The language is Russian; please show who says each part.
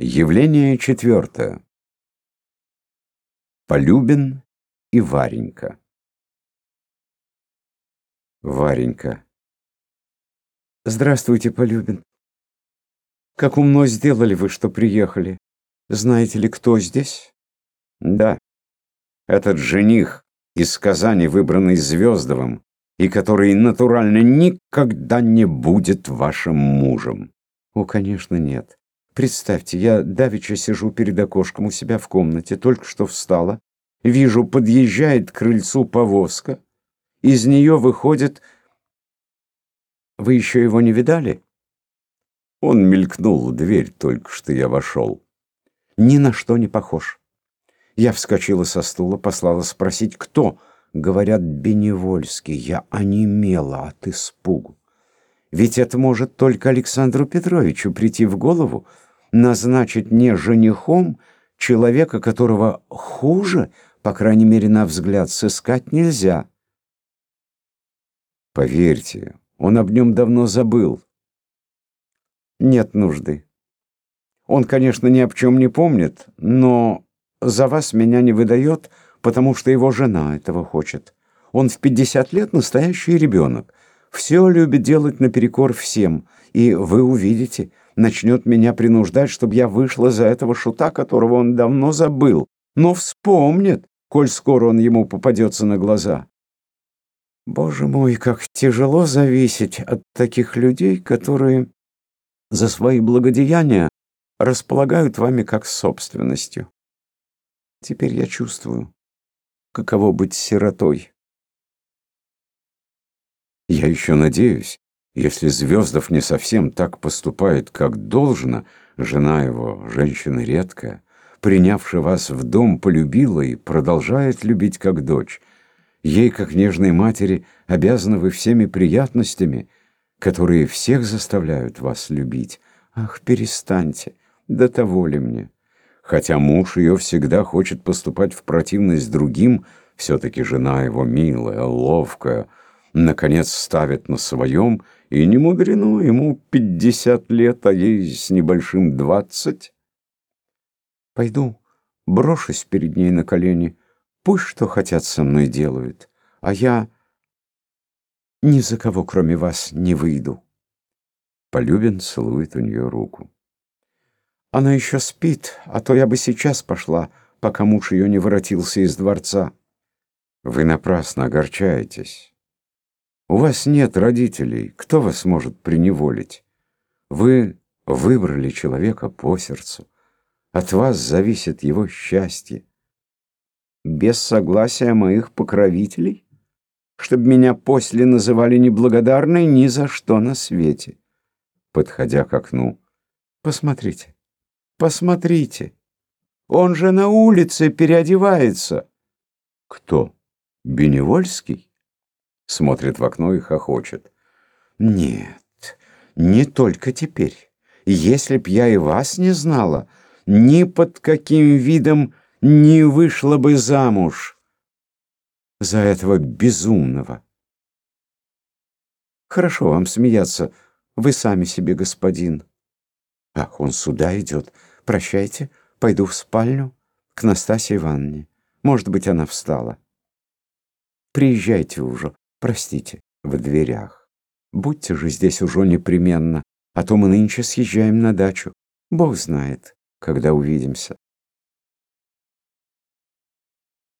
Speaker 1: Явление четвертое. Полюбин и Варенька. Варенька.
Speaker 2: Здравствуйте, Полюбин. Как умно сделали вы, что приехали. Знаете ли, кто здесь?
Speaker 1: Да. Этот жених из Казани, выбранный Звездовым, и который натурально никогда не будет вашим мужем.
Speaker 2: О, конечно, нет. Представьте, я давеча сижу перед окошком у себя в комнате, только что встала. Вижу, подъезжает к крыльцу повозка. Из нее выходит... Вы еще его не видали?
Speaker 1: Он мелькнул в дверь, только что я вошел.
Speaker 2: Ни на что не похож. Я вскочила со стула, послала спросить, кто. Говорят, Беневольский. Я онемела от испугу. Ведь это может только Александру Петровичу прийти в голову, назначить не женихом человека, которого хуже, по крайней мере, на взгляд, сыскать нельзя.
Speaker 1: Поверьте, он об нем давно забыл.
Speaker 2: Нет нужды. Он, конечно, ни о чем не помнит, но за вас меня не выдает, потому что его жена этого хочет. Он в 50 лет настоящий ребенок. Все любит делать наперекор всем, и вы увидите, начнет меня принуждать, чтобы я вышла за этого шута, которого он давно забыл, но вспомнит, коль скоро он ему попадется на глаза. Боже мой, как тяжело зависеть от таких людей, которые за свои благодеяния располагают вами как собственностью. Теперь я чувствую, каково быть сиротой.
Speaker 1: Я еще надеюсь, если Звездов не совсем так поступает, как должно, жена его, женщина редкая, принявшая вас в дом, полюбила и продолжает любить как дочь. Ей, как нежной матери, обязаны вы всеми приятностями, которые всех заставляют вас любить.
Speaker 2: Ах, перестаньте, до того ли мне?
Speaker 1: Хотя муж ее всегда хочет поступать в противность другим, все-таки жена его милая, ловкая, наконец ставит на своем, и не мудрено, ему пятьдесят лет, а ей с небольшим двадцать.
Speaker 2: Пойду, брошусь перед ней на колени, пусть что хотят со мной делают, а я ни за кого, кроме вас, не выйду.
Speaker 1: Полюбин целует у нее руку.
Speaker 2: Она еще спит, а то я бы сейчас пошла, пока муж ее не воротился из дворца.
Speaker 1: Вы напрасно огорчаетесь. У вас нет родителей, кто вас может приневолить? Вы выбрали человека по сердцу. От вас зависит его счастье.
Speaker 2: Без согласия моих покровителей? Чтобы меня после называли неблагодарной ни за что на свете.
Speaker 1: Подходя к окну.
Speaker 2: Посмотрите, посмотрите. Он же на улице переодевается.
Speaker 1: Кто? Беневольский? Смотрит в окно и хохочет.
Speaker 2: Нет, не только теперь. Если б я и вас не знала, ни под каким видом не вышла бы замуж за этого безумного. Хорошо вам смеяться, вы сами себе господин. Ах, он сюда идет. Прощайте, пойду в спальню к Настасье Ивановне. Может быть, она встала. Приезжайте уже, Простите, в дверях. Будьте же здесь уже непременно, а то мы нынче съезжаем на дачу. Бог знает, когда увидимся.